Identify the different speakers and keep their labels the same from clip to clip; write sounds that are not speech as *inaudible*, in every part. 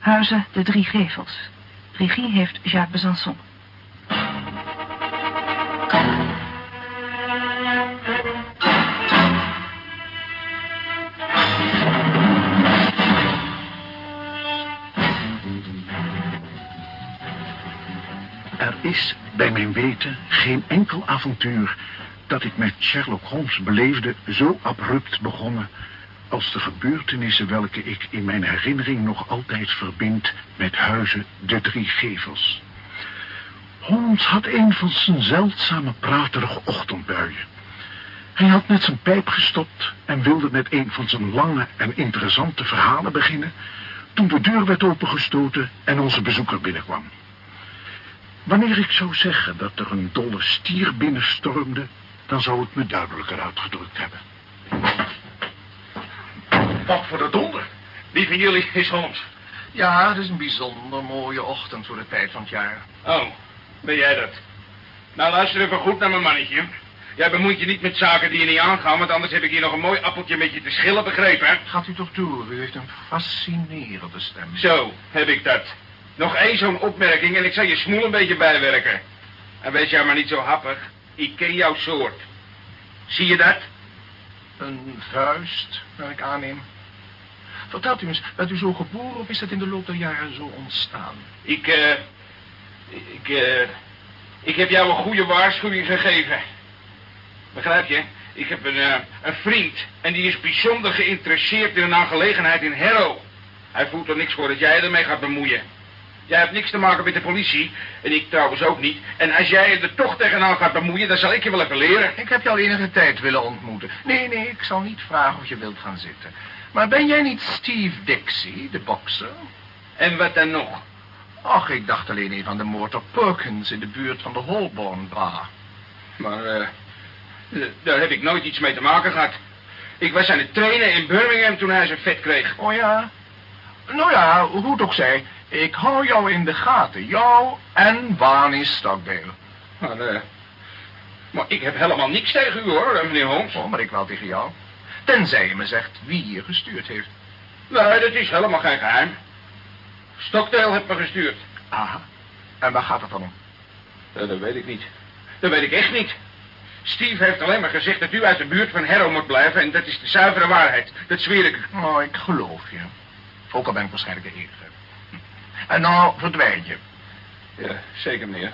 Speaker 1: Huizen de Drie Gevels. Regie heeft Jacques Besançon.
Speaker 2: Er is, bij mijn weten, geen enkel avontuur dat ik met Sherlock Holmes beleefde zo abrupt begonnen als de gebeurtenissen welke ik in mijn herinnering nog altijd verbind met huizen de drie gevels. Holmes had een van zijn zeldzame praterige ochtendbuien. Hij had net zijn pijp gestopt en wilde met een van zijn lange en interessante verhalen beginnen, toen de deur werd opengestoten en onze bezoeker binnenkwam. Wanneer ik zou zeggen dat er een dolle stier binnenstormde, dan zou het me duidelijker uitgedrukt hebben.
Speaker 3: Wat voor de donder. Wie van jullie is Holmes?
Speaker 4: Ja, het is een bijzonder mooie ochtend voor de tijd van het jaar.
Speaker 3: Oh, ben jij dat? Nou, luister even goed naar mijn mannetje. Jij bemoeit je niet met zaken die je niet aangaan, want anders heb ik hier nog een mooi appeltje met je te schillen, begrepen? hè?
Speaker 4: Gaat u toch toe, u heeft een fascinerende stem.
Speaker 3: Zo, heb ik dat. Nog één zo'n opmerking en ik zal je smoel een beetje bijwerken. En wees jij maar niet zo happig. Ik ken jouw soort. Zie je dat?
Speaker 4: Een vuist, naar ik aanneem. Vertelt u eens, bent u zo geboren of is dat in de loop der jaren zo ontstaan?
Speaker 3: Ik, eh... ik, eh... ik heb jou een goede waarschuwing gegeven. Begrijp je? Ik heb een, eh, een vriend en die is bijzonder geïnteresseerd in een aangelegenheid in Harrow. Hij voelt er niks voor dat jij ermee gaat bemoeien. Jij hebt niks te maken met de politie. En ik trouwens ook niet. En als jij er toch tegenaan gaat bemoeien, dan zal ik je wel even leren.
Speaker 4: Ik heb je al enige tijd willen ontmoeten. Nee, nee, ik zal niet vragen of je wilt gaan zitten. Maar ben jij niet Steve Dixie, de bokser?
Speaker 3: En wat dan nog?
Speaker 4: Ach, ik dacht alleen even aan de moord op Perkins in de buurt van de Holborn Bar.
Speaker 3: Maar, eh... eh, daar heb ik nooit iets mee te maken gehad. Ik was aan het trainen in Birmingham toen hij zijn vet kreeg.
Speaker 4: Oh ja? Nou ja, hoe het ook zij, ik hou jou in de gaten. Jou en Barney Stockdale.
Speaker 3: Maar, eh... maar ik heb helemaal niks tegen u, hoor, meneer Holmes.
Speaker 4: Oh, maar ik wel tegen jou. Tenzij je me zegt wie je gestuurd heeft.
Speaker 3: Nee, dat is helemaal geen geheim. Stockdale heeft me gestuurd.
Speaker 4: Aha. En waar gaat het dan om?
Speaker 3: Ja, dat weet ik niet. Dat weet ik echt niet. Steve heeft alleen maar gezegd dat u uit de buurt van Harrow moet blijven... en dat is de zuivere waarheid. Dat zweer ik u.
Speaker 4: Oh, ik geloof je. Ook al ben ik waarschijnlijk de enige. En nou verdwijn je.
Speaker 3: Ja, zeker, meneer.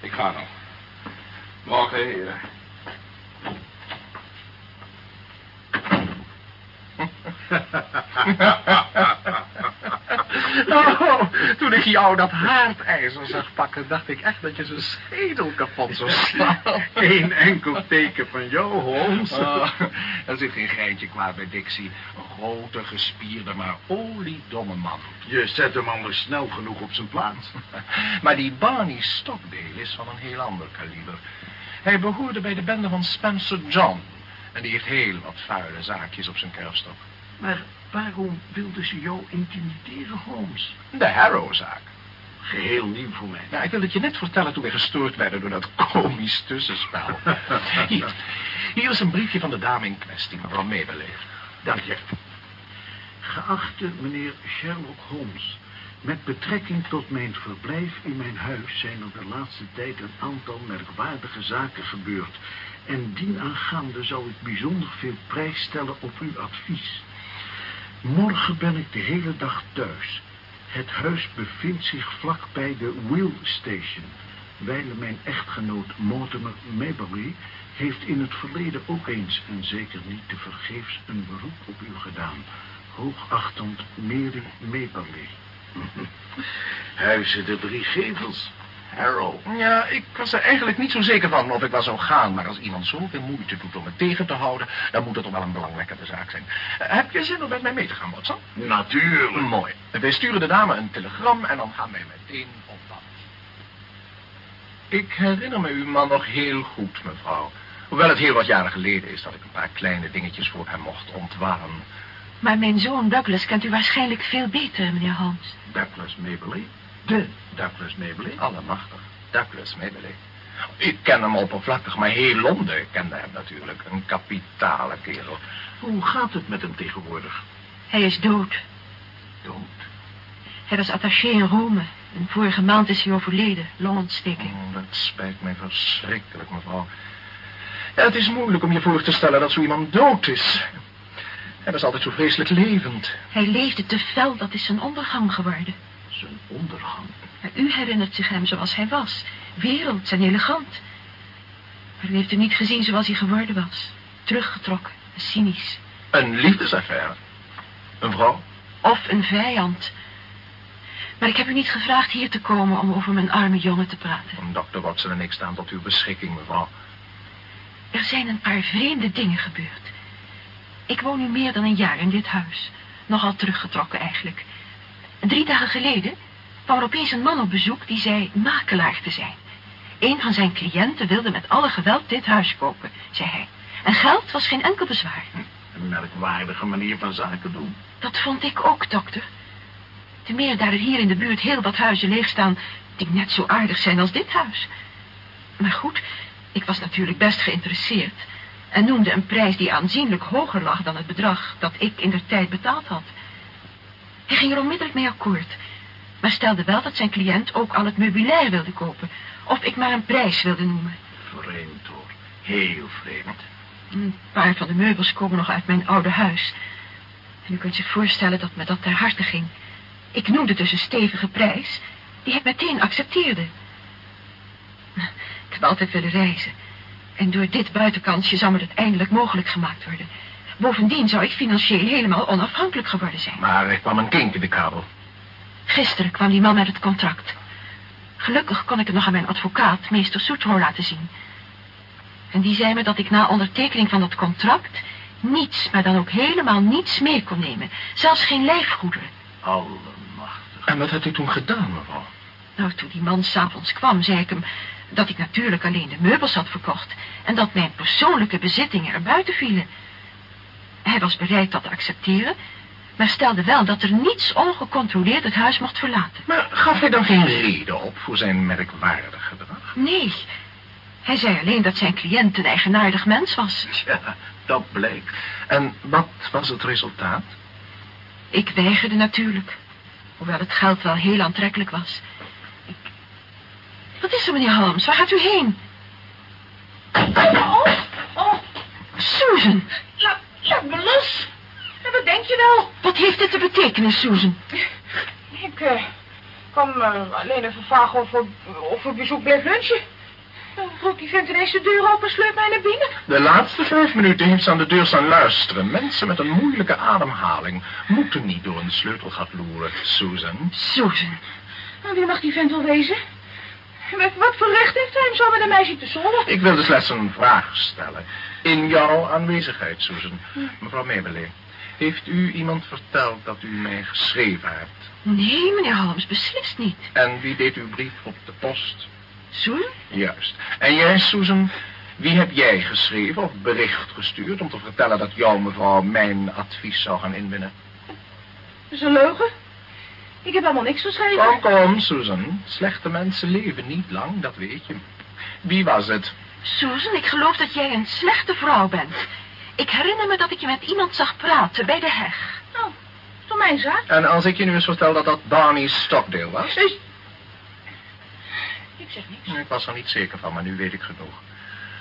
Speaker 3: Ik ga nog. Morgen, heren. *laughs*
Speaker 4: Oh, toen ik jou dat haardijzer zag pakken, dacht ik echt dat je zijn schedel kapot zou slaan. *laughs*
Speaker 2: Eén enkel teken van jou, Holmes.
Speaker 4: Oh, er zit geen geintje kwaad bij Dixie. Een grote, gespierde, maar oliedomme man.
Speaker 2: Je zet hem anders snel genoeg op zijn plaats. *laughs*
Speaker 4: Maar die Barney Stockdale is van een heel ander kaliber. Hij behoorde bij de bende van Spencer John. En die heeft heel wat vuile zaakjes op zijn kerfstok.
Speaker 2: Maar waarom wilden ze jou intimideren, Holmes?
Speaker 4: De Harrow-zaak.
Speaker 2: Geheel nieuw voor mij.
Speaker 4: Ja, ik wil het je net vertellen toen we gestoord werden door dat komisch tussenspel. *laughs* Hier, hier is een briefje van de dame in kwestie, mevrouw Maberley.
Speaker 2: Dank je. Geachte meneer Sherlock Holmes, met betrekking tot mijn verblijf in mijn huis zijn er de laatste tijd een aantal merkwaardige zaken gebeurd. En dienaangaande zou ik bijzonder veel prijs stellen op uw advies. Morgen ben ik de hele dag thuis. Het huis bevindt zich vlakbij de Wheel Station. Wijle mijn echtgenoot Mortimer Maberly heeft in het verleden ook eens, en zeker niet te vergeefs, een beroep op u gedaan. Hoogachtend Mary Maberly. Huizen de drie gevels. Harrow.
Speaker 4: Ja, ik was er eigenlijk niet zo zeker van of ik wel zou gaan. Maar als iemand zoveel moeite doet om me tegen te houden... dan moet het toch wel een belangwekkende zaak zijn. Eh, heb je zin om met mij mee te gaan, Watson?
Speaker 2: Natuurlijk.
Speaker 4: Mooi. Wij sturen de dame een telegram en dan gaan wij meteen op pad. Ik herinner me uw man nog heel goed, mevrouw. Hoewel het heel wat jaren geleden is dat ik een paar kleine dingetjes voor hem mocht ontwarren.
Speaker 1: Maar mijn zoon Douglas kent u waarschijnlijk veel beter, meneer Holmes.
Speaker 2: Douglas Maberly. De Douglas Maberly.
Speaker 4: Allemachtig. Douglas Maberly. Ik ken hem oppervlakkig, maar heel Londen kende hem natuurlijk. Een kapitale kerel.
Speaker 2: Hoe gaat het met hem tegenwoordig?
Speaker 1: Hij is dood.
Speaker 2: Dood.
Speaker 1: Hij was attaché in Rome. En vorige maand is hij overleden, longontsteking.
Speaker 4: Oh, dat spijt mij verschrikkelijk, mevrouw. Ja, het is moeilijk om je voor te stellen dat zo iemand dood is. Hij was altijd zo vreselijk levend.
Speaker 1: Hij leefde te fel, dat is zijn ondergang geworden.
Speaker 2: Zijn ondergang.
Speaker 1: Maar u herinnert zich hem zoals hij was. Werelds en elegant. Maar u heeft hem niet gezien zoals hij geworden was. Teruggetrokken, cynisch.
Speaker 4: Een liefdesaffaire. Een vrouw?
Speaker 1: Of een vijand. Maar ik heb u niet gevraagd hier te komen om over mijn arme jongen te praten.
Speaker 4: Dokter Watson en ik staan tot uw beschikking, mevrouw.
Speaker 1: Er zijn een paar vreemde dingen gebeurd. Ik woon nu meer dan een jaar in dit huis. Nogal teruggetrokken eigenlijk. Drie dagen geleden kwam er opeens een man op bezoek die zei makelaar te zijn. Een van zijn cliënten wilde met alle geweld dit huis kopen, zei hij. En geld was geen enkel bezwaar.
Speaker 2: Een merkwaardige manier van zaken doen.
Speaker 1: Dat vond ik ook, dokter. Ten meer daar er hier in de buurt heel wat huizen leeg staan... die net zo aardig zijn als dit huis. Maar goed, ik was natuurlijk best geïnteresseerd... en noemde een prijs die aanzienlijk hoger lag dan het bedrag... dat ik in de tijd betaald had. Hij ging er onmiddellijk mee akkoord... maar stelde wel dat zijn cliënt ook al het meubilair wilde kopen... of ik maar een prijs wilde noemen.
Speaker 2: Vreemd hoor. Heel vreemd.
Speaker 1: Een paar van de meubels komen nog uit mijn oude huis. En u kunt zich voorstellen dat me dat ter harte ging. Ik noemde dus een stevige prijs, die hij meteen accepteerde. Ik heb altijd willen reizen. En door dit buitenkansje zou me dat eindelijk mogelijk gemaakt worden. Bovendien zou ik financieel helemaal onafhankelijk geworden zijn.
Speaker 4: Maar er kwam een kink in de kabel.
Speaker 1: Gisteren kwam die man met het contract. Gelukkig kon ik het nog aan mijn advocaat, meester Soetro, laten zien. En die zei me dat ik na ondertekening van dat contract... niets, maar dan ook helemaal niets mee kon nemen. Zelfs geen lijfgoederen.
Speaker 2: Allemachtig.
Speaker 4: En wat hebt u toen gedaan, mevrouw?
Speaker 1: Nou, toen die man s'avonds kwam, zei ik hem... dat ik natuurlijk alleen de meubels had verkocht... en dat mijn persoonlijke bezittingen er buiten vielen. Hij was bereid dat te accepteren... maar stelde wel dat er niets ongecontroleerd het huis mocht verlaten.
Speaker 4: Maar gaf hij dan geen reden op voor zijn merkwaardig gedrag?
Speaker 1: Nee, hij zei alleen dat zijn cliënt een eigenaardig mens was. *laughs*
Speaker 2: Ja, dat blijkt.
Speaker 4: En wat was het resultaat?
Speaker 1: Ik weigerde natuurlijk. Hoewel het geld wel heel aantrekkelijk was. Ik... Wat is er, meneer Holmes? Waar gaat u heen?
Speaker 5: Oh, oh,
Speaker 1: Susan!
Speaker 5: laat, laat me los. Ja, wat denk je wel?
Speaker 1: Wat heeft dit te betekenen, Susan?
Speaker 5: Ik eh, kwam eh, alleen even vragen of of er bezoek bleef lunchen. Dan trok die vent ineens de deur open en sleurt mij naar binnen.
Speaker 4: De laatste vijf minuten heeft ze aan de deur staan luisteren. Mensen met een moeilijke ademhaling moeten niet door een sleutelgat loeren, Susan.
Speaker 1: Susan.
Speaker 5: En wie mag die vent wel wezen? Wat, wat voor recht heeft hij om zo met een meisje te zollen?
Speaker 4: Ik wilde slechts een vraag stellen. In jouw aanwezigheid, Susan. Mevrouw Mabelet, heeft u iemand verteld dat u mij geschreven hebt?
Speaker 1: Nee, meneer Holmes, beslist niet.
Speaker 4: En wie deed uw brief op de post?
Speaker 1: Susan?
Speaker 4: Juist. En jij, Susan, wie heb jij geschreven of bericht gestuurd... om te vertellen dat jouw mevrouw mijn advies zou gaan inwinnen?
Speaker 5: Dat is een leugen. Ik heb helemaal niks geschreven.
Speaker 4: Kom, kom, Susan. Slechte mensen leven niet lang, dat weet je. Wie was het?
Speaker 1: Susan, ik geloof dat jij een slechte vrouw bent. Ik herinner me dat ik je met iemand zag praten bij de heg.
Speaker 5: Is toch mijn zaak?
Speaker 4: En als ik je nu eens vertel dat dat Barney Stockdale was?
Speaker 5: Ik zeg niks.
Speaker 4: Ik was er niet zeker van, maar nu weet ik genoeg.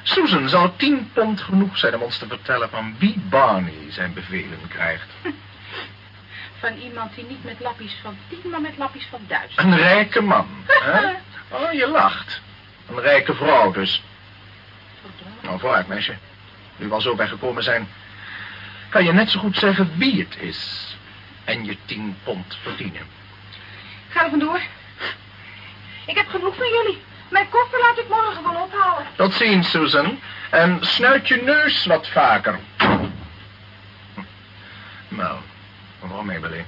Speaker 4: Susan, zou tien pond genoeg zijn om ons te vertellen van wie Barney zijn bevelen krijgt?
Speaker 5: Van iemand die niet met lappies van tien, maar met lappies van duizend.
Speaker 4: Een rijke man, hè? *laughs* Oh, je lacht. Een rijke vrouw dus. Nou, vooruit, meisje. Nu we al zo bij gekomen zijn... kan je net zo goed zeggen wie het is. En je tien pond verdienen.
Speaker 5: Ga er vandoor. Ik heb genoeg van jullie. Mijn koffer laat ik morgen wel ophalen.
Speaker 4: Tot ziens, Susan. En snuit je neus wat vaker. Nou, mevrouw Mabelet.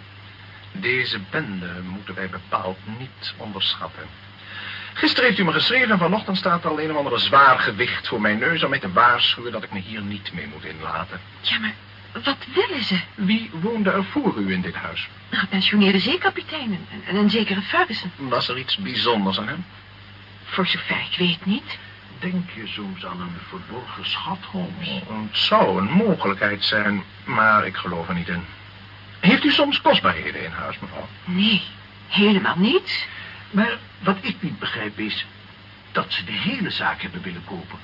Speaker 4: Deze bende moeten wij bepaald niet onderschatten. Gisteren heeft u me geschreven en vanochtend staat er al een of andere zwaar gewicht voor mijn neus... om mij te waarschuwen dat ik me hier niet mee moet inlaten.
Speaker 1: Ja, maar wat willen ze?
Speaker 4: Wie woonde er voor u in dit huis?
Speaker 1: Een gepensioneerde zeekapitein en, en een zekere Ferguson.
Speaker 4: Was er iets bijzonders aan hem?
Speaker 1: Voor zover ik weet niet.
Speaker 2: Denk je soms aan een verborgen schat, Holmes?
Speaker 4: Het zou een mogelijkheid zijn, maar ik geloof er niet in. Heeft u soms kostbaarheden in huis, mevrouw?
Speaker 1: Nee, Helemaal niet.
Speaker 2: Maar wat ik niet begrijp is dat ze de hele zaak hebben willen kopen.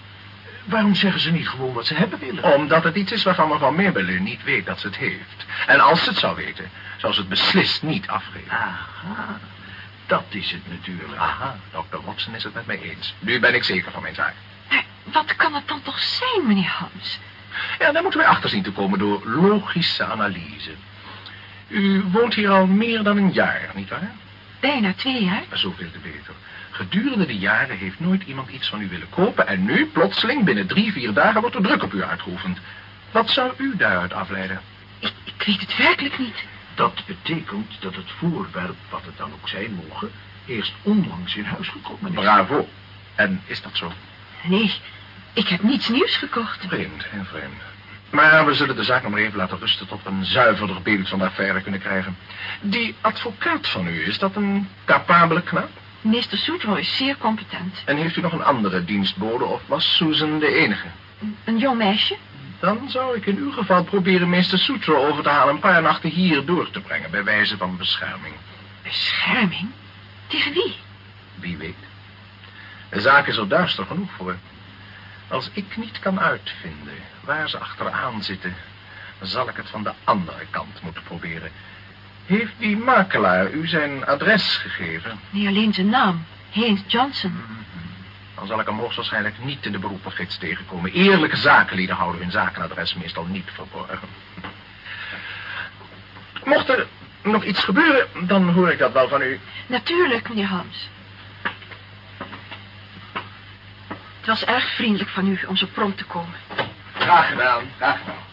Speaker 2: Waarom zeggen ze niet gewoon wat ze hebben willen?
Speaker 4: Omdat het iets is waarvan mevrouw Meerbeler niet weet dat ze het heeft. En als ze het zou weten, zou ze het beslist niet afgeven.
Speaker 2: Aha, dat is het natuurlijk.
Speaker 4: Aha, dokter Watson is het met mij eens. Nu ben ik zeker van mijn zaak.
Speaker 1: Maar wat kan het dan toch zijn, meneer Holmes?
Speaker 4: Ja, daar moeten wij achter zien te komen door logische analyse. U woont hier al meer dan een jaar, nietwaar?
Speaker 1: Bijna twee jaar.
Speaker 4: Zoveel te beter. Gedurende de jaren heeft nooit iemand iets van u willen kopen... en nu, plotseling, binnen drie, vier dagen wordt er druk op u uitgeoefend. Wat zou u daaruit afleiden?
Speaker 1: Ik, ik weet het werkelijk niet.
Speaker 2: Dat betekent dat het voorwerp, wat het dan ook zijn mogen, eerst onlangs in huis gekomen is.
Speaker 4: Bravo. En is dat zo?
Speaker 1: Nee, ik heb niets nieuws gekocht.
Speaker 4: Vreemd, heel vreemd. Maar we zullen de zaak nog maar even laten rusten... tot we een zuiverder beeld van de affaire kunnen krijgen. Die advocaat van u, is dat een capabele knap?
Speaker 1: Meester Soetro is zeer competent.
Speaker 4: En heeft u nog een andere dienstbode of was Susan de enige?
Speaker 1: Een jong meisje?
Speaker 4: Dan zou ik in uw geval proberen meester Sutro over te halen... een paar nachten hier door te brengen, bij wijze van bescherming.
Speaker 1: Bescherming? Tegen wie?
Speaker 4: Wie weet. De zaak is er duister genoeg voor. Als ik niet kan uitvinden waar ze achteraan zitten... zal ik het van de andere kant moeten proberen. Heeft die makelaar u zijn adres gegeven?
Speaker 1: Nee, alleen zijn naam. Haynes Johnson.
Speaker 4: Dan zal ik hem hoogstwaarschijnlijk niet in de beroepengids tegenkomen. Eerlijke zakenlieden houden hun zakenadres meestal niet verborgen. Mocht er nog iets gebeuren, dan hoor ik dat wel van u.
Speaker 1: Natuurlijk, meneer Holmes. Het was erg vriendelijk van u om zo prompt te komen.
Speaker 4: Graag gedaan, graag gedaan.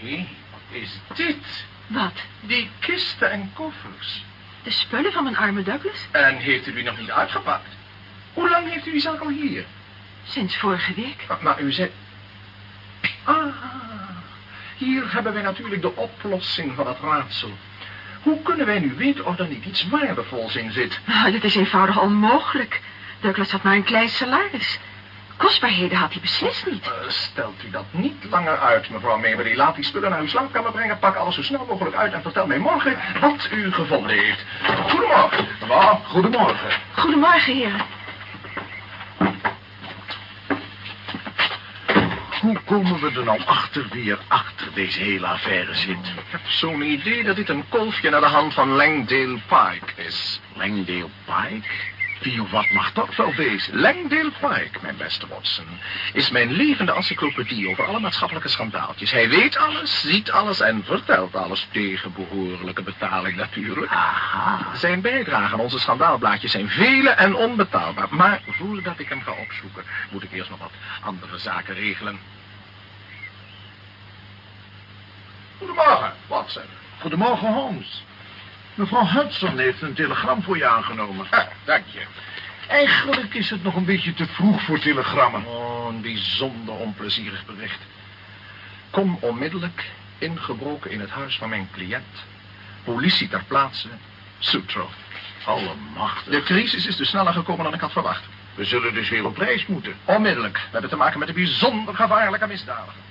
Speaker 4: Wie is dit?
Speaker 1: Wat?
Speaker 4: Die kisten en koffers.
Speaker 1: De spullen van mijn arme Douglas?
Speaker 4: En heeft u die nog niet uitgepakt? Hoe lang heeft u die zaak al hier?
Speaker 1: Sinds vorige week.
Speaker 4: Maar, maar u zei... Ah, hier hebben wij natuurlijk de oplossing van het raadsel. Hoe kunnen wij nu weten of er niet iets waardevols in zit?
Speaker 1: Nou, dat is eenvoudig onmogelijk. Douglas had maar een klein salaris. Kostbaarheden had hij beslist niet.
Speaker 4: Uh, stelt u dat niet langer uit, mevrouw Maberly. Laat die spullen naar uw slaapkamer brengen. Pak alles zo snel mogelijk uit en vertel mij morgen wat u gevonden heeft. Goedemorgen. Mevrouw, goedemorgen.
Speaker 1: Goedemorgen, heren.
Speaker 2: Hoe komen we er nou achter wie er achter deze hele affaire zit?
Speaker 4: Ik heb zo'n idee dat dit een kolfje naar de hand van Langdale Pike is.
Speaker 2: Langdale Pike? Wie of wat mag dat wel wezen?
Speaker 4: Langdale Pike, mijn beste Watson, is mijn levende encyclopedie over alle maatschappelijke schandaaltjes. Hij weet alles, ziet alles en vertelt alles tegen behoorlijke betaling natuurlijk.
Speaker 2: Aha.
Speaker 4: Zijn bijdragen aan onze schandaalblaadjes zijn vele en onbetaalbaar. Maar voordat ik hem ga opzoeken, moet ik eerst nog wat andere zaken regelen. Goedemorgen, Watson.
Speaker 2: Goedemorgen, Holmes. Mevrouw Hudson heeft een telegram voor je aangenomen.
Speaker 4: Ah, dank je.
Speaker 2: Eigenlijk is het nog een beetje te vroeg voor telegrammen.
Speaker 4: Oh, een bijzonder onplezierig bericht. Kom onmiddellijk ingebroken in het huis van mijn cliënt. Politie ter plaatse. Sutro.
Speaker 2: Allemachtig.
Speaker 4: De crisis is dus sneller gekomen dan ik had verwacht.
Speaker 2: We zullen dus weer op reis moeten.
Speaker 4: Onmiddellijk. We hebben te maken met een bijzonder gevaarlijke misdadiger.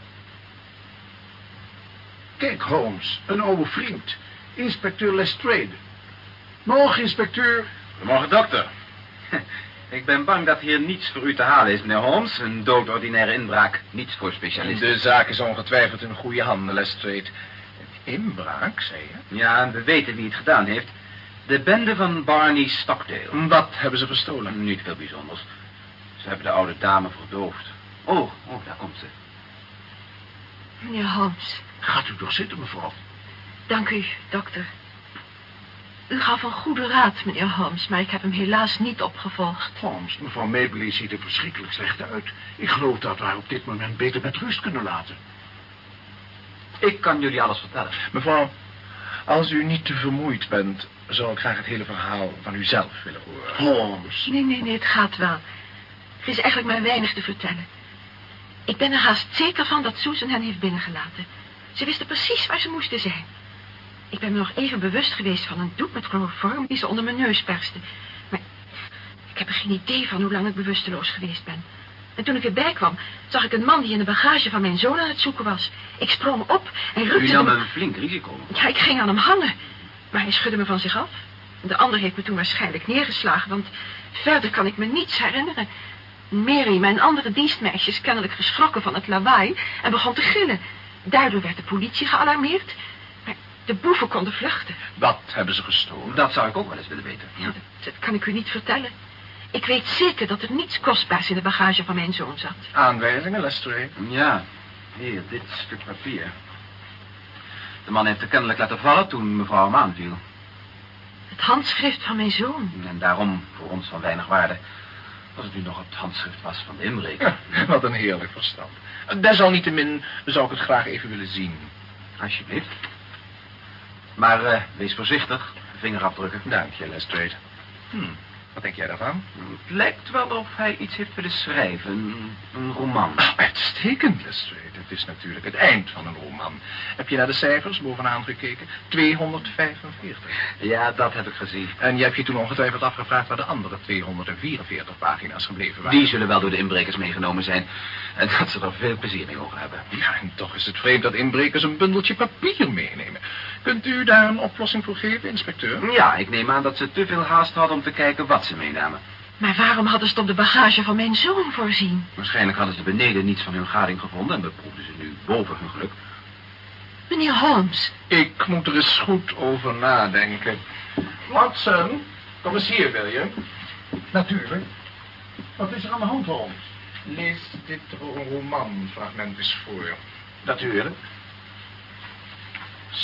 Speaker 2: Kijk, Holmes, een oude vriend. Inspecteur Lestrade. Morgen, inspecteur.
Speaker 6: Goedemorgen, dokter. *laughs* Ik ben bang dat hier niets voor u te halen is, meneer Holmes. Een doodordinaire inbraak. Niets voor specialisten.
Speaker 4: De zaak is ongetwijfeld in goede handen, Lestrade. Inbraak, zei je?
Speaker 6: Ja, en we weten wie het gedaan heeft. De bende van Barney Stockdale.
Speaker 4: Wat hebben ze verstolen?
Speaker 6: Niet veel bijzonders. Ze hebben de oude dame verdoofd. Oh, oh, daar komt ze.
Speaker 1: Meneer Holmes,
Speaker 2: Gaat u toch zitten, mevrouw?
Speaker 1: Dank u, dokter. U gaf een goede raad, meneer Holmes, maar ik heb hem helaas niet opgevolgd.
Speaker 2: Holmes, mevrouw Mabley ziet er verschrikkelijk slecht uit. Ik geloof dat we haar op dit moment beter met rust kunnen laten.
Speaker 6: Ik kan jullie alles vertellen.
Speaker 4: Mevrouw, als u niet te vermoeid bent, zou ik graag het hele verhaal van u zelf willen horen.
Speaker 2: Holmes.
Speaker 1: Nee, nee, nee, het gaat wel. Er is eigenlijk maar weinig te vertellen. Ik ben er haast zeker van dat Susan hen heeft binnengelaten. Ze wisten precies waar ze moesten zijn. Ik ben me nog even bewust geweest van een doek met chloroform die ze onder mijn neus perste. Maar ik heb er geen idee van hoe lang ik bewusteloos geweest ben. En toen ik weer bijkwam, zag ik een man die in de bagage van mijn zoon aan het zoeken was. Ik sprong op en rukte
Speaker 6: U nam
Speaker 1: hem...
Speaker 6: een flink risico.
Speaker 1: Ja, ik ging aan hem hangen. Maar hij schudde me van zich af. De ander heeft me toen waarschijnlijk neergeslagen, want verder kan ik me niets herinneren. Mary, mijn andere dienstmeisje, is kennelijk geschrokken van het lawaai en begon te gillen. Daardoor werd de politie gealarmeerd. De boeven konden vluchten.
Speaker 4: Wat hebben ze gestolen?
Speaker 6: Dat zou ik ook wel eens willen weten. Ja.
Speaker 1: Dat, dat kan ik u niet vertellen. Ik weet zeker dat er niets kostbaars in de bagage van mijn zoon zat.
Speaker 4: Aanwijzingen, Lestrade?
Speaker 6: Ja, hier, dit stuk papier. De man heeft er kennelijk laten vallen toen mevrouw hem aanviel.
Speaker 1: Het handschrift van mijn zoon.
Speaker 6: En daarom voor ons van weinig waarde. Als het nu nog het handschrift was van de inbreker.
Speaker 4: Ja, wat een heerlijk verstand. Desalniettemin zou ik het graag even willen zien.
Speaker 6: Alsjeblieft. Maar eh, wees voorzichtig. Vingerafdrukken.
Speaker 4: Dank je, Lestrade. Hm, wat denk jij daarvan?
Speaker 6: Het lijkt wel of hij iets heeft willen schrijven. Een, een roman.
Speaker 4: Ah, uitstekend, Lestrade. Het is natuurlijk het eind van een roman. Heb je naar de cijfers bovenaan gekeken? 245.
Speaker 6: Ja, dat heb ik gezien.
Speaker 4: En je hebt je toen ongetwijfeld afgevraagd waar de andere 244 pagina's gebleven waren.
Speaker 6: Die zullen wel door de inbrekers meegenomen zijn. En dat ze er veel plezier mee over hebben.
Speaker 4: Ja, en toch is het vreemd dat inbrekers een bundeltje papier meenemen. Kunt u daar een oplossing voor geven, inspecteur?
Speaker 6: Ja, ik neem aan dat ze te veel haast hadden om te kijken wat ze meenamen.
Speaker 1: Maar waarom hadden ze het op de bagage van mijn zoon voorzien?
Speaker 6: Waarschijnlijk hadden ze beneden niets van hun gading gevonden... en beproefden ze nu boven hun geluk.
Speaker 1: Meneer Holmes,
Speaker 4: Ik moet er eens goed over nadenken. Watson, kom eens hier, wil je?
Speaker 2: Natuurlijk. Wat is er aan de hand, Holmes?
Speaker 4: Lees dit romanfragment eens voor.
Speaker 2: Natuurlijk.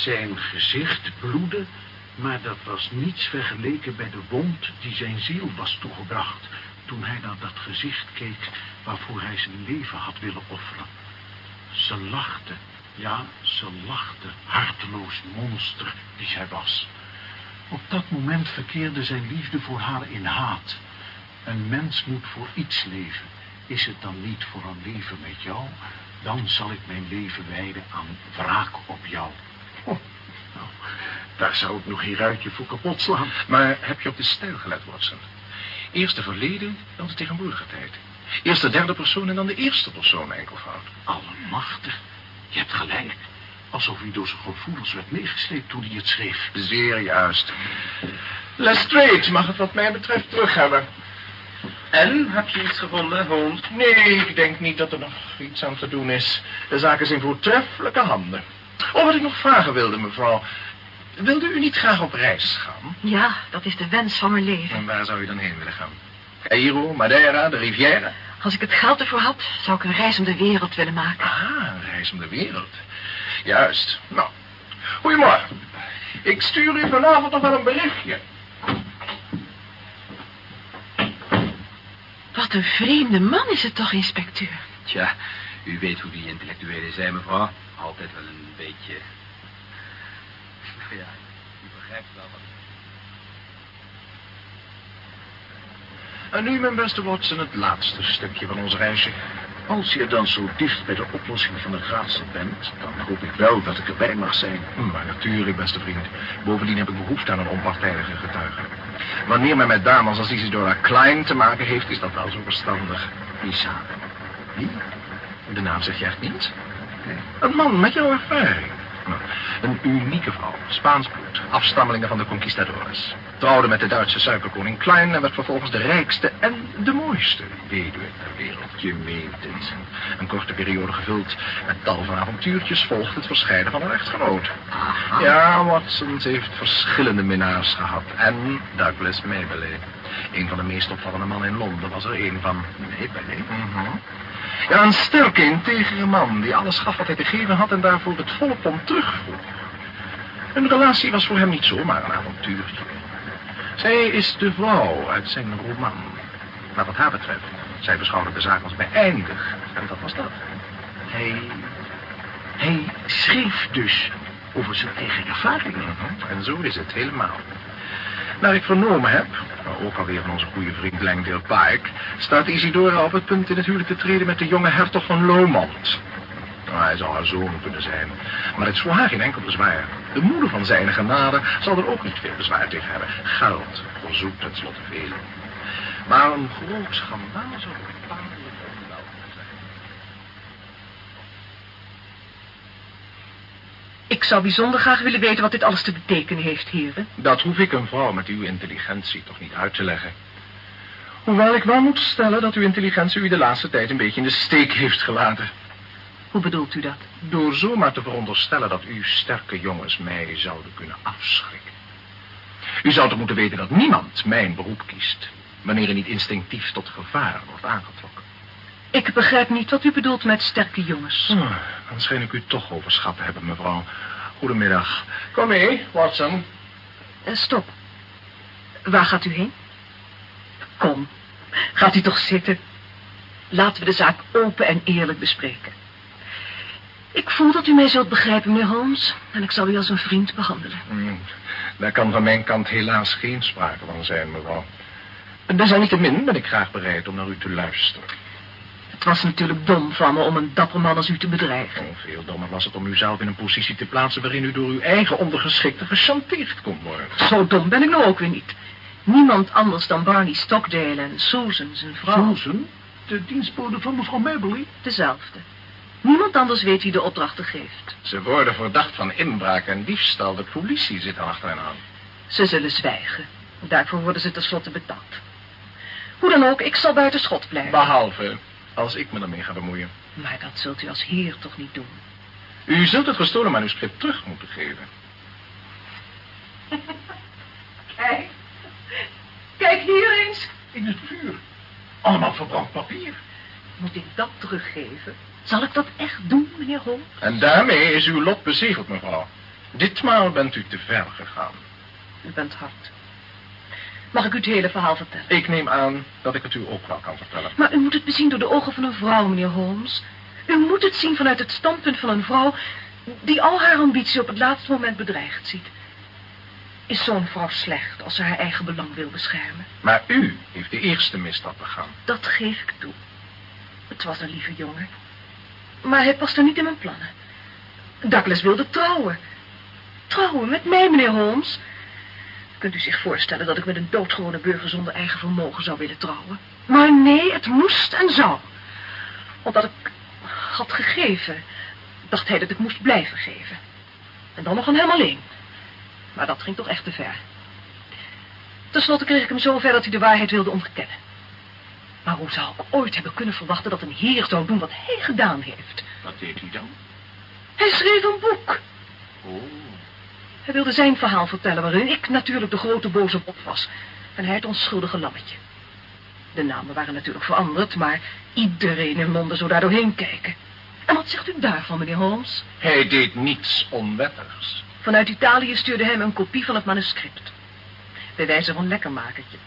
Speaker 2: Zijn gezicht bloedde, maar dat was niets vergeleken bij de wond die zijn ziel was toegebracht toen hij naar dat gezicht keek waarvoor hij zijn leven had willen offeren. Ze lachte, ja, ze lachte, harteloos monster die zij was. Op dat moment verkeerde zijn liefde voor haar in haat. Een mens moet voor iets leven. Is het dan niet voor een leven met jou? Dan zal ik mijn leven wijden aan wraak op jou. Daar zou ik nog geen ruitje voor kapot slaan.
Speaker 4: Maar heb je op de stijl gelet, Watson? Eerst de verleden, dan de tegenwoordige tijd. Eerst de derde persoon en dan de eerste persoon enkelvoud.
Speaker 2: Allemachtig, je hebt gelijk. Alsof hij door zijn gevoelens werd meegesleept toen hij het schreef.
Speaker 4: Zeer juist. Lestrade mag het wat mij betreft terug hebben.
Speaker 6: En, heb je iets gevonden, Holmes?
Speaker 4: Nee, ik denk niet dat er nog iets aan te doen is. De zaak is in voortreffelijke handen. Oh, wat ik nog vragen wilde, mevrouw. Wilde u niet graag op reis gaan?
Speaker 1: ja, dat is de wens van mijn leven.
Speaker 4: En waar zou u dan heen willen gaan? Cairo, Madeira, de Riviera?
Speaker 1: Als ik het geld ervoor had, zou ik een reis om de wereld willen maken.
Speaker 4: Ah, een reis om de wereld. Juist. Nou, goedemorgen. Ik stuur u vanavond nog wel een berichtje.
Speaker 1: Wat een vreemde man is het toch, inspecteur?
Speaker 6: Tja, u weet hoe die intellectuelen zijn, mevrouw. Altijd wel een beetje... Ja, u begrijpt wel wat...
Speaker 4: En nu, mijn beste Watson, het laatste stukje van ons reisje.
Speaker 2: Als je dan zo dicht bij de oplossing van het raadsel bent, dan hoop ik wel dat ik erbij mag zijn.
Speaker 4: Maar natuurlijk, beste vriend. Bovendien heb ik behoefte aan een onpartijdige getuige. Wanneer men met dames als Isidora Klein te maken heeft, is dat wel zo verstandig.
Speaker 2: Isa.
Speaker 4: Wie? De naam zeg je echt niet? Een man met jouw ervaring. Een unieke vrouw, Spaans bloed, afstammelingen van de conquistadores. Trouwde met de Duitse suikerkoning Klein en werd vervolgens de rijkste en de mooiste weduwe ter wereld.
Speaker 2: Je meent het.
Speaker 4: Een korte periode gevuld met tal van avontuurtjes volgt het verscheiden van haar echtgenoot.
Speaker 2: Aha.
Speaker 4: Ja, Watsons heeft verschillende minnaars gehad. En Douglas Mabley. Een van de meest opvallende mannen in Londen was er een van.
Speaker 2: Mabley?
Speaker 4: Mhm. Ja, een sterke, integere man die alles gaf wat hij te geven had en daarvoor het volle pond terugvroeg. Hun relatie was voor hem niet zomaar een avontuurtje. Zij is de vrouw uit zijn roman. Maar wat haar betreft, zij beschouwde de zaak als beëindigd. En dat was dat.
Speaker 2: Hij... Hij schreef dus over zijn eigen ervaringen.
Speaker 4: En zo is het helemaal. Naar ik vernomen heb, maar ook alweer van onze goede vriend Langdale Pike, staat Isidora op het punt in het huwelijk te treden met de jonge hertog van Lomond. Nou, hij zou haar zoon kunnen zijn, maar het is voor haar geen enkel bezwaar. De moeder van zijn genade zal er ook niet veel bezwaar tegen hebben. Geld verzoekt tenslotte veel. Maar een groot schandaal zou
Speaker 7: Ik zou bijzonder graag willen weten wat dit alles te betekenen heeft, heren.
Speaker 4: Dat hoef ik een vrouw met uw intelligentie toch niet uit te leggen. Hoewel ik wel moet stellen dat uw intelligentie u de laatste tijd een beetje in de steek heeft gelaten.
Speaker 7: Hoe bedoelt u dat?
Speaker 4: Door zomaar te veronderstellen dat uw sterke jongens mij zouden kunnen afschrikken. U zou toch moeten weten dat niemand mijn beroep kiest... wanneer hij niet instinctief tot gevaar wordt aangetrokken.
Speaker 7: Ik begrijp niet wat u bedoelt met sterke jongens.
Speaker 4: Oh, dan schijn ik u toch overschat te hebben, mevrouw. Goedemiddag. Kom mee, Watson.
Speaker 7: Eh, stop. Waar gaat u heen? Kom, gaat u toch zitten. Laten we de zaak open en eerlijk bespreken. Ik voel dat u mij zult begrijpen, meneer Holmes. En ik zal u als een vriend behandelen.
Speaker 4: Hmm, daar kan van mijn kant helaas geen sprake van zijn, mevrouw. Desalniettemin ben ik graag bereid om naar u te luisteren.
Speaker 7: Het was natuurlijk dom van me om een dapper man als u te bedreigen.
Speaker 4: Oh, veel dommer was het om uzelf in een positie te plaatsen... waarin u door uw eigen ondergeschikte gechanteerd kon worden.
Speaker 7: Zo dom ben ik nou ook weer niet. Niemand anders dan Barney Stockdale en Susan, zijn vrouw.
Speaker 2: Susan, de dienstbode van mevrouw Mabley.
Speaker 7: Dezelfde. Niemand anders weet wie de opdrachten geeft.
Speaker 4: Ze worden verdacht van inbraak en diefstal. De politie zit er achter hen aan.
Speaker 7: Ze zullen zwijgen. Daarvoor worden ze tenslotte betaald. Hoe dan ook, ik zal buiten schot blijven.
Speaker 4: Behalve als ik me ermee ga bemoeien.
Speaker 7: Maar dat zult u als heer toch niet doen?
Speaker 4: U zult het gestolen manuscript terug moeten geven. *laughs*
Speaker 7: Kijk. Kijk hier eens.
Speaker 2: In het vuur. Allemaal verbrand papier.
Speaker 7: Moet ik dat teruggeven? Zal ik dat echt doen, meneer Holmes?
Speaker 4: En daarmee is uw lot bezegeld, mevrouw. Ditmaal bent u te ver gegaan.
Speaker 7: U bent hard. Mag ik u het hele verhaal vertellen?
Speaker 4: Ik neem aan dat ik het u ook wel kan vertellen.
Speaker 7: Maar u moet het bezien door de ogen van een vrouw, meneer Holmes. U moet het zien vanuit het standpunt van een vrouw... die al haar ambitie op het laatste moment bedreigd ziet. Is zo'n vrouw slecht als ze haar eigen belang wil beschermen?
Speaker 4: Maar u heeft de eerste misstap begaan.
Speaker 7: Dat geef ik toe. Het was een lieve jongen. Maar hij paste niet in mijn plannen. Douglas wilde trouwen. Trouwen met mij, meneer Holmes. Kunt u zich voorstellen dat ik met een doodgewone burger zonder eigen vermogen zou willen trouwen? Maar nee, het moest en zou. Omdat ik had gegeven, dacht hij dat ik moest blijven geven. En dan nog aan hem alleen. Maar dat ging toch echt te ver. Ten slotte kreeg ik hem zo ver dat hij de waarheid wilde ontkennen. Maar hoe zou ik ooit hebben kunnen verwachten dat een heer zou doen wat hij gedaan heeft?
Speaker 2: Wat deed hij dan?
Speaker 7: Hij schreef een boek.
Speaker 2: Oh,
Speaker 7: Hij wilde zijn verhaal vertellen, waarin ik natuurlijk de grote boze bot was. En hij het onschuldige lammetje. De namen waren natuurlijk veranderd, maar iedereen in Londen zou daar doorheen kijken. En wat zegt u daarvan, meneer Holmes?
Speaker 4: Hij deed niets onwettigs.
Speaker 7: Vanuit Italië stuurde hij me een kopie van het manuscript. Bij wijze van lekkermakertje.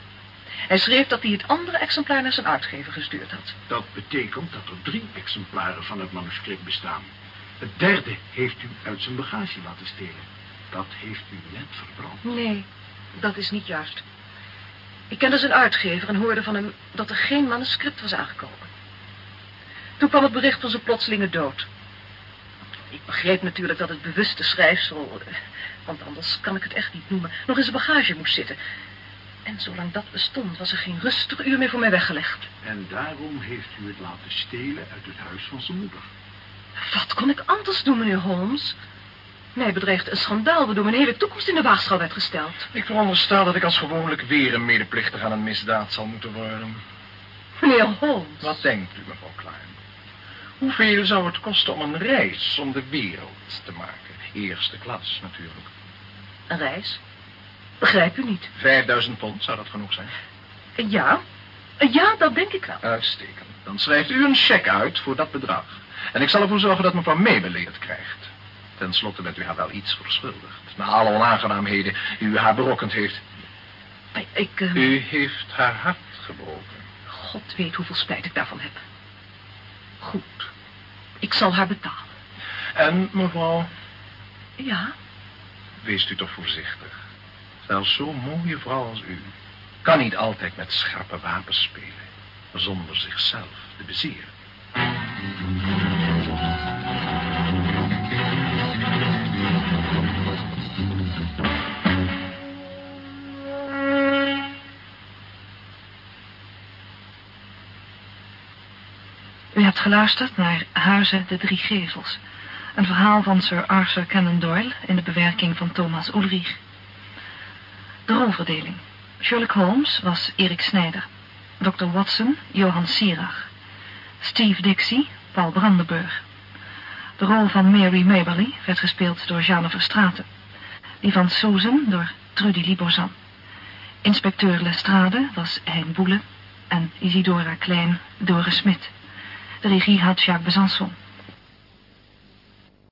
Speaker 7: Hij schreef dat hij het andere exemplaar naar zijn uitgever gestuurd had.
Speaker 2: dat betekent dat er drie exemplaren van het manuscript bestaan. Het derde heeft u uit zijn bagage laten stelen. Dat heeft u net verbrand.
Speaker 7: Nee, dat is niet juist. Ik kende zijn uitgever en hoorde van hem dat er geen manuscript was aangekomen. Toen kwam het bericht van zijn plotselinge dood. Ik begreep natuurlijk dat het bewuste schrijfsel, want anders kan ik het echt niet noemen, nog in zijn bagage moest zitten. En zolang dat bestond, was er geen rustig uur meer voor mij weggelegd.
Speaker 2: En daarom heeft u het laten stelen uit het huis van zijn moeder.
Speaker 7: Wat kon ik anders doen, meneer Holmes? Mij bedreigde een schandaal waardoor mijn hele toekomst in de waagschaal werd gesteld.
Speaker 4: Ik veronderstel dat ik als gewoonlijk weer een medeplichtig aan een misdaad zal moeten worden.
Speaker 7: Meneer Holmes.
Speaker 4: Wat denkt u, mevrouw Klein? Hoeveel zou het kosten om een reis om de wereld te maken? Eerste klas, natuurlijk.
Speaker 7: Een reis? Begrijp u niet?
Speaker 4: 5000 pond, zou dat genoeg zijn?
Speaker 7: Ja, ja, dat denk ik wel.
Speaker 4: Uitstekend. Dan schrijft u een cheque uit voor dat bedrag. En ik zal ervoor zorgen dat mevrouw Mabel het krijgt. Ten slotte bent u haar wel iets verschuldigd. Na alle onaangenaamheden die u haar berokkend heeft.
Speaker 7: Ik, ik eh,
Speaker 4: U heeft haar hart gebroken.
Speaker 7: God weet hoeveel spijt ik daarvan heb. Goed, ik zal haar betalen.
Speaker 4: En mevrouw,
Speaker 7: Ja,
Speaker 4: wees u toch voorzichtig. Zelfs zo'n mooie vrouw als u kan niet altijd met scherpe wapens spelen. Zonder zichzelf te bezeren.
Speaker 7: Geluisterd naar Huizen de Drie Gevels.
Speaker 8: Een verhaal van Sir Arthur Conan Doyle in de bewerking van Thomas Ulrich. De rolverdeling. Sherlock Holmes was Erik Snijder. Dr. Watson, Johan Sierach. Steve Dixie, Paul Brandenburg. De rol van Mary Maberly werd gespeeld door Jeanne Verstraeten. Die van Susan door Trudy Libozan. Inspecteur Lestrade was Hein Boele en Isidora Klein Doris Smit. De regie had Jacques Besançon.